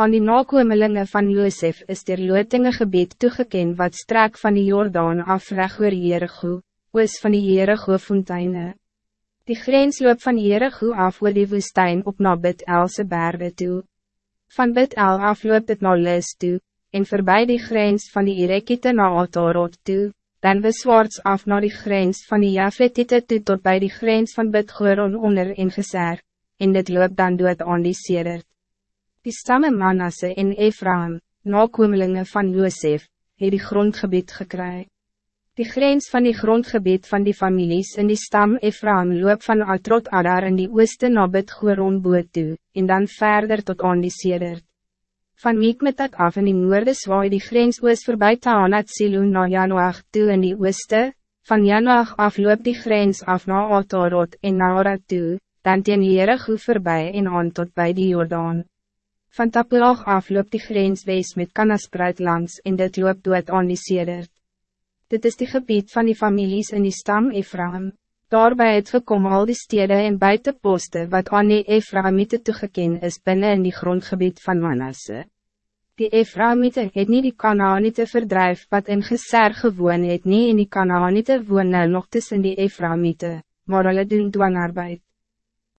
Aan die nakomelinge van Josef is der lootinge gebied toegeken wat strek van die Jordaan af reg oor Jericho, oos van die Jericho fonteine. Die grens loop van Jericho af oor die woestijn op na Bid Else berge toe. Van Bid El af loop het na Lis toe, en voorbij die grens van die Irekite na Atarot toe, dan beswaarts af naar die grens van die Jafletite toe tot bij die grens van Bid Goron onder en geser, en dit loop dan dood aan die Sedert. Die stamme Manasse en Ephraim, nakomelinge van Josef, het die grondgebied gekry. Die grens van die grondgebied van die families in die stam Ephraim loop van Atrot Adar in die ooste na Bid Goron boot toe, en dan verder tot aan die Sedert. Van Mikmetat af in die noorde zwaai die grens oos voorbij Taanat Siloen na Janoach toe in die ooste, van Janoach af loop die grens af na Atarot en na Arad toe, dan teen Jericho voorbij en aan tot bij die Jordaan. Van Tapulag af loop die grens wees met Kanaspreid langs en dit loop dood aan die Sedert. Dit is die gebied van die families in die stam Ephraim. Daarbij het gekom al die steden en buitenposten wat aan die Ephraimite toegeken is binnen in die grondgebied van Manasse. Die Ephraimite het niet die Kanaanite verdrijf wat in Geser gewoon het nie en die Kanaanite woon nou nog tussen die Ephraimite, maar hulle doen dwangarbeid.